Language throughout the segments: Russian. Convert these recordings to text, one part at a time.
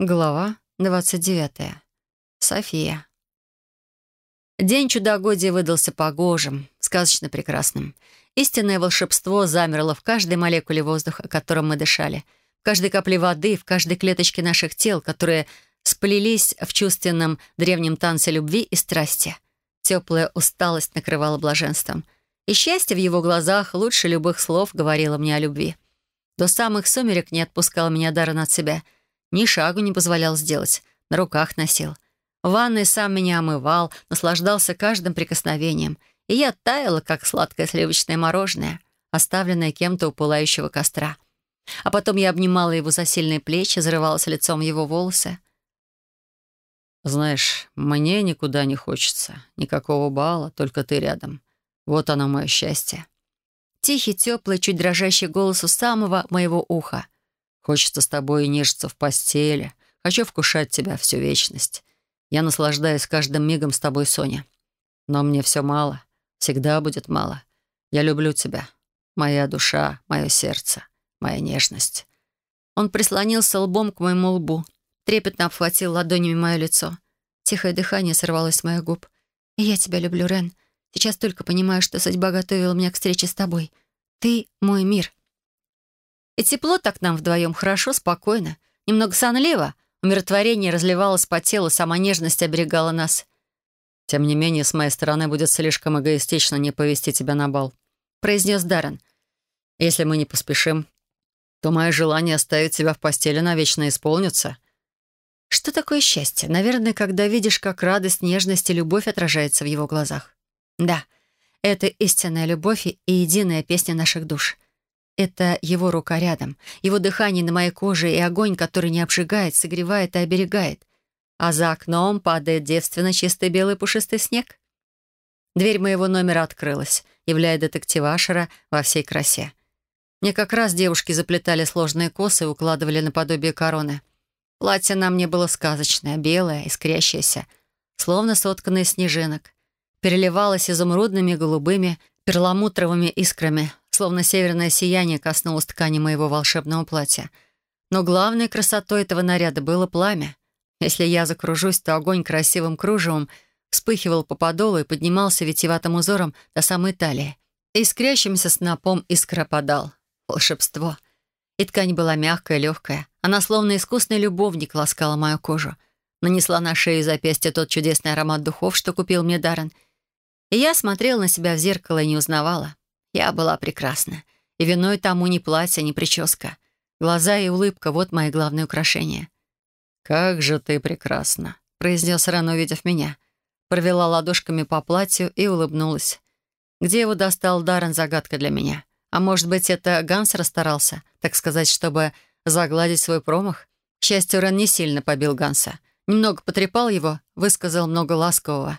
Глава 29. София. День чудогодия выдался погожим, сказочно прекрасным. Истинное волшебство замерло в каждой молекуле воздуха, которым мы дышали, в каждой капле воды, в каждой клеточке наших тел, которые сплелись в чувственном древнем танце любви и страсти. Теплая усталость накрывала блаженством. И счастье в его глазах лучше любых слов говорило мне о любви. До самых сумерек не отпускал меня Даррен от себя — ни шагу не позволял сделать, на руках носил. В ванной сам меня омывал, наслаждался каждым прикосновением. И я таяла, как сладкое сливочное мороженое, оставленное кем-то у пылающего костра. А потом я обнимала его за сильные плечи, зарывалась лицом в его волосы. «Знаешь, мне никуда не хочется. Никакого бала, только ты рядом. Вот оно мое счастье». Тихий, теплый, чуть дрожащий голос у самого моего уха — Хочется с тобой нежиться в постели. Хочу вкушать тебя всю вечность. Я наслаждаюсь каждым мигом с тобой, Соня. Но мне все мало. Всегда будет мало. Я люблю тебя. Моя душа, мое сердце, моя нежность». Он прислонился лбом к моему лбу, трепетно обхватил ладонями мое лицо. Тихое дыхание сорвалось с моих губ. «И я тебя люблю, Рен. Сейчас только понимаю, что судьба готовила меня к встрече с тобой. Ты — мой мир. И тепло так нам вдвоем хорошо, спокойно. Немного сонливо. Умиротворение разливалось по телу, сама нежность оберегала нас. «Тем не менее, с моей стороны будет слишком эгоистично не повести тебя на бал», — произнес Даррен. «Если мы не поспешим, то мое желание оставить тебя в постели навечно исполнится». Что такое счастье? Наверное, когда видишь, как радость, нежность и любовь отражается в его глазах. Да, это истинная любовь и единая песня наших душ — это его рука рядом, его дыхание на моей коже и огонь, который не обжигает, согревает и оберегает. А за окном падает девственно чистый белый пушистый снег. Дверь моего номера открылась, являя детектива Ашера во всей красе. Мне как раз девушки заплетали сложные косы и укладывали наподобие короны. Платье на мне было сказочное, белое, искрящееся, словно сотканное снежинок. Переливалось изумрудными, голубыми, перламутровыми искрами, словно северное сияние коснулось ткани моего волшебного платья. Но главной красотой этого наряда было пламя. Если я закружусь, то огонь красивым кружевом вспыхивал по подолу и поднимался витиеватым узором до самой талии. Искрящимся снопом искра подал. Волшебство. И ткань была мягкая, легкая. Она словно искусный любовник ласкала мою кожу. Нанесла на шею и запястье тот чудесный аромат духов, что купил мне Даррен. И я смотрела на себя в зеркало и не узнавала. Я была прекрасна. И виной тому не платье, не прическа. Глаза и улыбка — вот мои главные украшения. «Как же ты прекрасна!» — произнес Ран, увидев меня. Провела ладошками по платью и улыбнулась. Где его достал Даррен — загадка для меня. А может быть, это Ганс расстарался, так сказать, чтобы загладить свой промах? К счастью, Рен не сильно побил Ганса. Немного потрепал его, высказал много ласкового.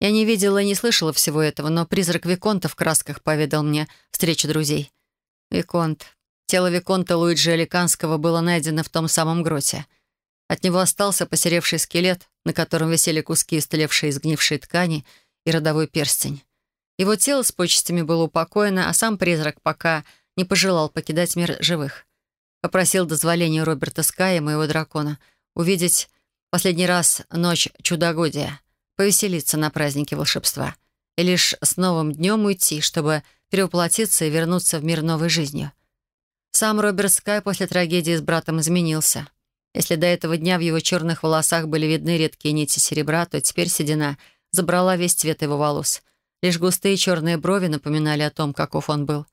Я не видела и не слышала всего этого, но призрак Виконта в красках поведал мне встречу друзей. Виконт. Тело Виконта Луиджи Аликанского было найдено в том самом гроте. От него остался посеревший скелет, на котором висели куски истлевшей изгнившей ткани и родовой перстень. Его тело с почестями было упокоено, а сам призрак пока не пожелал покидать мир живых. Попросил дозволения Роберта Ская, моего дракона, увидеть последний раз ночь чудогодия — повеселиться на празднике волшебства и лишь с новым днем уйти, чтобы перевоплотиться и вернуться в мир новой жизнью. Сам Роберт Скай после трагедии с братом изменился. Если до этого дня в его черных волосах были видны редкие нити серебра, то теперь седина забрала весь цвет его волос. Лишь густые черные брови напоминали о том, каков он был.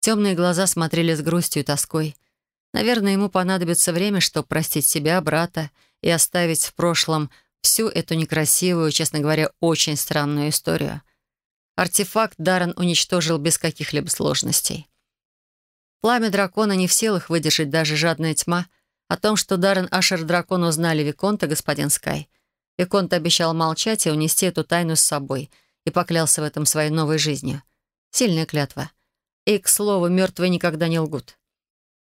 Темные глаза смотрели с грустью и тоской. Наверное, ему понадобится время, чтобы простить себя, брата и оставить в прошлом всю эту некрасивую, честно говоря, очень странную историю. Артефакт Даррен уничтожил без каких-либо сложностей. Пламя дракона не в силах выдержать даже жадная тьма. О том, что Даррен Ашер дракон узнали Виконта, господин Скай. Виконт обещал молчать и унести эту тайну с собой и поклялся в этом своей новой жизнью. Сильная клятва. И, к слову, мертвые никогда не лгут.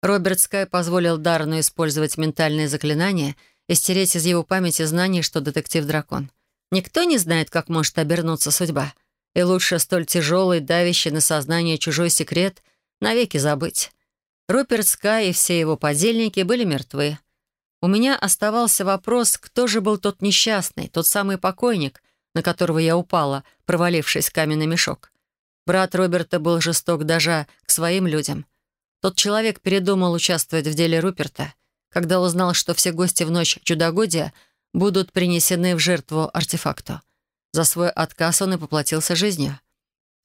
Роберт Скай позволил Даррену использовать ментальные заклинания — и стереть из его памяти знание, что детектив-дракон. Никто не знает, как может обернуться судьба. И лучше столь тяжелый, давящий на сознание чужой секрет навеки забыть. Руперт Скай и все его подельники были мертвы. У меня оставался вопрос, кто же был тот несчастный, тот самый покойник, на которого я упала, провалившись в каменный мешок. Брат Роберта был жесток даже к своим людям. Тот человек передумал участвовать в деле Руперта, когда узнал, что все гости в ночь чудогодия будут принесены в жертву артефакту. За свой отказ он и поплатился жизнью.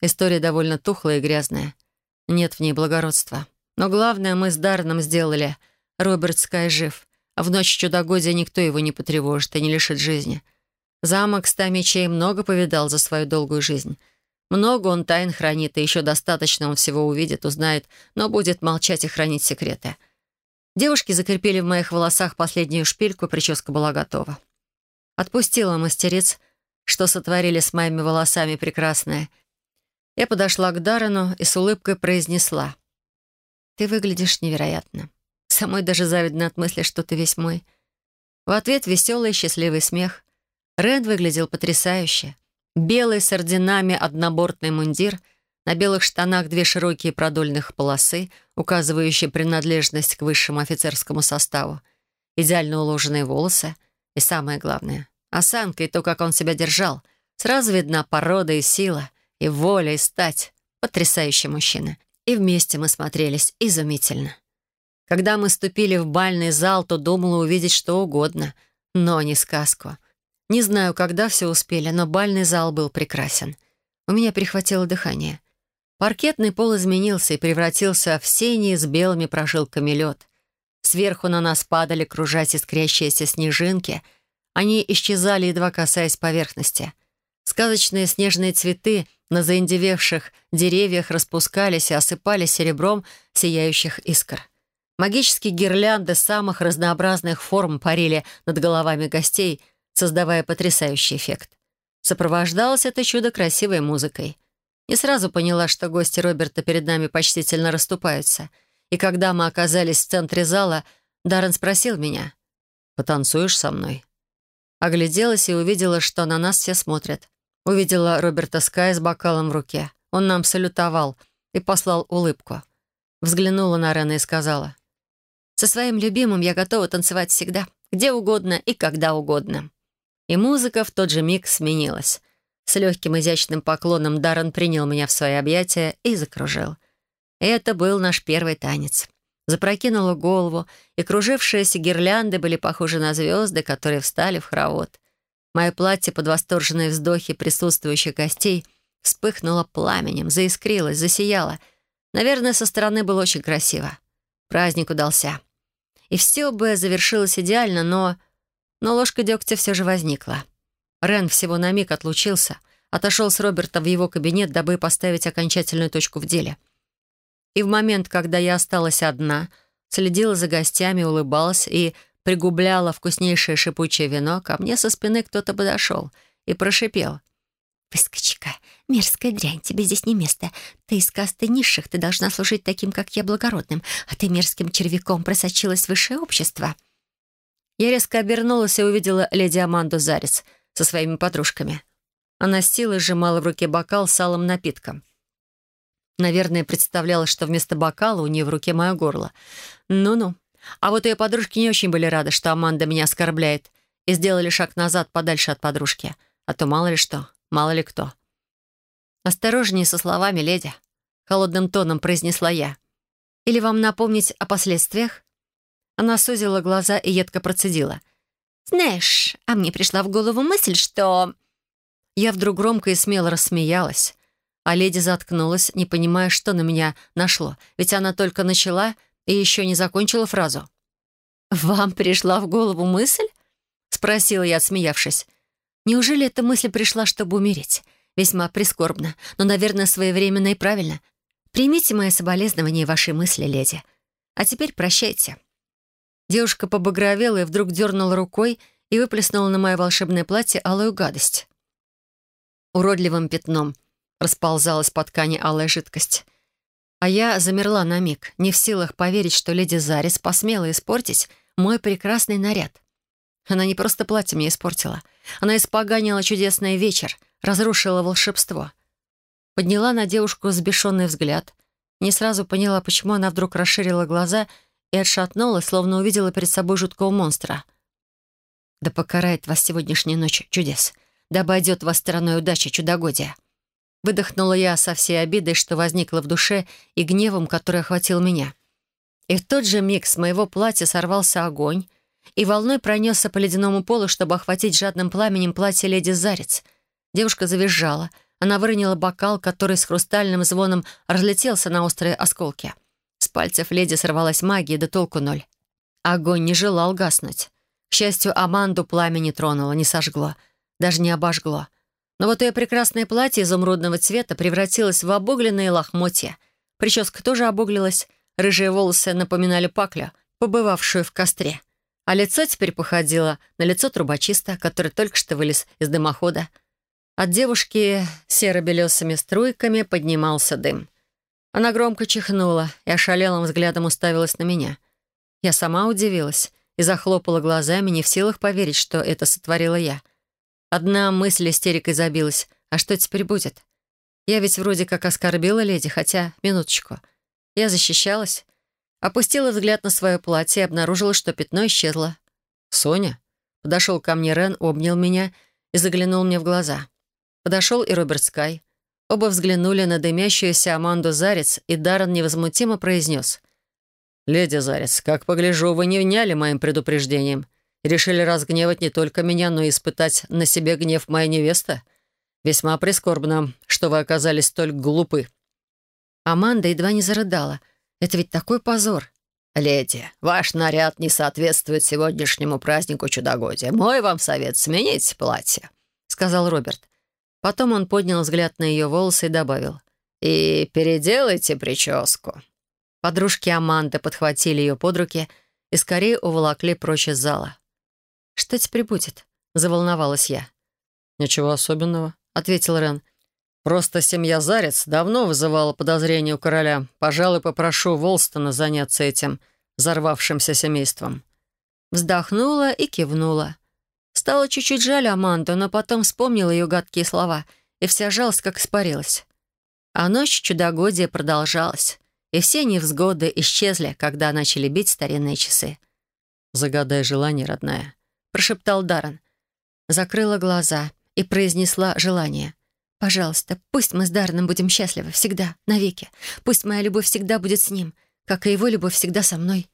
История довольно тухлая и грязная. Нет в ней благородства. Но главное мы с Дарном сделали. Роберт Скай жив. А в ночь чудогодия никто его не потревожит и не лишит жизни. Замок ста мечей много повидал за свою долгую жизнь. Много он тайн хранит, и еще достаточно он всего увидит, узнает, но будет молчать и хранить секреты. Девушки закрепили в моих волосах последнюю шпильку, прическа была готова. Отпустила мастериц, что сотворили с моими волосами прекрасное. Я подошла к Даррену и с улыбкой произнесла. «Ты выглядишь невероятно. Самой даже завидно от мысли, что ты весь мой». В ответ веселый счастливый смех. Рен выглядел потрясающе. Белый с орденами однобортный мундир, на белых штанах две широкие продольных полосы, указывающие принадлежность к высшему офицерскому составу, идеально уложенные волосы и, самое главное, осанка и то, как он себя держал. Сразу видна порода и сила, и воля, и стать. Потрясающий мужчина. И вместе мы смотрелись изумительно. Когда мы ступили в бальный зал, то думала увидеть что угодно, но не сказку — не знаю, когда все успели, но бальный зал был прекрасен. У меня перехватило дыхание. Паркетный пол изменился и превратился в синий с белыми прожилками лед. Сверху на нас падали, кружась искрящиеся снежинки. Они исчезали, едва касаясь поверхности. Сказочные снежные цветы на заиндевевших деревьях распускались и осыпались серебром сияющих искр. Магические гирлянды самых разнообразных форм парили над головами гостей — создавая потрясающий эффект. Сопровождалось это чудо красивой музыкой. Не сразу поняла, что гости Роберта перед нами почтительно расступаются. И когда мы оказались в центре зала, Даррен спросил меня, «Потанцуешь со мной?» Огляделась и увидела, что на нас все смотрят. Увидела Роберта Скай с бокалом в руке. Он нам салютовал и послал улыбку. Взглянула на Рена и сказала, «Со своим любимым я готова танцевать всегда, где угодно и когда угодно». И музыка в тот же миг сменилась. С легким изящным поклоном Даррен принял меня в свои объятия и закружил. Это был наш первый танец. Запрокинула голову, и кружившиеся гирлянды были похожи на звезды, которые встали в хоровод. Мое платье под восторженные вздохи присутствующих гостей вспыхнуло пламенем, заискрилось, засияло. Наверное, со стороны было очень красиво. Праздник удался. И все бы завершилось идеально, но но ложка дегтя все же возникла. Рен всего на миг отлучился, отошел с Роберта в его кабинет, дабы поставить окончательную точку в деле. И в момент, когда я осталась одна, следила за гостями, улыбалась и пригубляла вкуснейшее шипучее вино, ко мне со спины кто-то подошел и прошипел. «Выскочка, мерзкая дрянь, тебе здесь не место. Ты из касты низших, ты должна служить таким, как я, благородным, а ты мерзким червяком просочилась в высшее общество». Я резко обернулась и увидела леди Аманду Зарис со своими подружками. Она с силой сжимала в руке бокал с алым напитком. Наверное, представляла, что вместо бокала у нее в руке мое горло. Ну-ну. А вот ее подружки не очень были рады, что Аманда меня оскорбляет, и сделали шаг назад подальше от подружки. А то мало ли что, мало ли кто. «Осторожнее со словами, леди», — холодным тоном произнесла я. «Или вам напомнить о последствиях?» Она сузила глаза и едко процедила. «Знаешь, а мне пришла в голову мысль, что...» Я вдруг громко и смело рассмеялась, а леди заткнулась, не понимая, что на меня нашло, ведь она только начала и еще не закончила фразу. «Вам пришла в голову мысль?» — спросила я, отсмеявшись. «Неужели эта мысль пришла, чтобы умереть? Весьма прискорбно, но, наверное, своевременно и правильно. Примите мои соболезнования и ваши мысли, леди. А теперь прощайте». Девушка побагровела и вдруг дернула рукой и выплеснула на мое волшебное платье алую гадость. Уродливым пятном расползалась по ткани алая жидкость. А я замерла на миг, не в силах поверить, что леди Зарис посмела испортить мой прекрасный наряд. Она не просто платье мне испортила. Она испоганила чудесный вечер, разрушила волшебство. Подняла на девушку взбешенный взгляд. Не сразу поняла, почему она вдруг расширила глаза и отшатнулась, словно увидела перед собой жуткого монстра. «Да покарает вас сегодняшняя ночь чудес, да обойдет вас стороной удачи чудогодия». Выдохнула я со всей обидой, что возникла в душе, и гневом, который охватил меня. И в тот же миг с моего платья сорвался огонь и волной пронесся по ледяному полу, чтобы охватить жадным пламенем платье леди Зарец. Девушка завизжала. Она выронила бокал, который с хрустальным звоном разлетелся на острые осколки. С пальцев леди сорвалась магия, да толку ноль. Огонь не желал гаснуть. К счастью, Аманду пламя не тронуло, не сожгло, даже не обожгло. Но вот ее прекрасное платье изумрудного цвета превратилось в обугленные лохмотья. Прическа тоже обуглилась, рыжие волосы напоминали паклю, побывавшую в костре. А лицо теперь походило на лицо трубочиста, который только что вылез из дымохода. От девушки серо-белесыми струйками поднимался дым. Она громко чихнула и ошалелым взглядом уставилась на меня. Я сама удивилась и захлопала глазами, не в силах поверить, что это сотворила я. Одна мысль истерикой забилась. А что теперь будет? Я ведь вроде как оскорбила леди, хотя, минуточку. Я защищалась. Опустила взгляд на свое платье и обнаружила, что пятно исчезло. «Соня?» Подошел ко мне Рен, обнял меня и заглянул мне в глаза. Подошел и Роберт Скай. Оба взглянули на дымящуюся Аманду Зарец, и Даррен невозмутимо произнес. «Леди Зарец, как погляжу, вы не вняли моим предупреждением и решили разгневать не только меня, но и испытать на себе гнев моей невесты. Весьма прискорбно, что вы оказались столь глупы». Аманда едва не зарыдала. «Это ведь такой позор!» «Леди, ваш наряд не соответствует сегодняшнему празднику чудогодия. Мой вам совет — сменить платье», — сказал Роберт. Потом он поднял взгляд на ее волосы и добавил. «И переделайте прическу». Подружки Аманды подхватили ее под руки и скорее уволокли прочь из зала. «Что теперь будет?» — заволновалась я. «Ничего особенного», — ответил Рен. «Просто семья Зарец давно вызывала подозрения у короля. Пожалуй, попрошу Волстона заняться этим взорвавшимся семейством». Вздохнула и кивнула. Стало чуть-чуть жаль Аманду, но потом вспомнила ее гадкие слова, и вся жалость как испарилась. А ночь чудогодия продолжалась, и все невзгоды исчезли, когда начали бить старинные часы. «Загадай желание, родная», — прошептал Даррен. Закрыла глаза и произнесла желание. «Пожалуйста, пусть мы с Дарреном будем счастливы всегда, навеки. Пусть моя любовь всегда будет с ним, как и его любовь всегда со мной».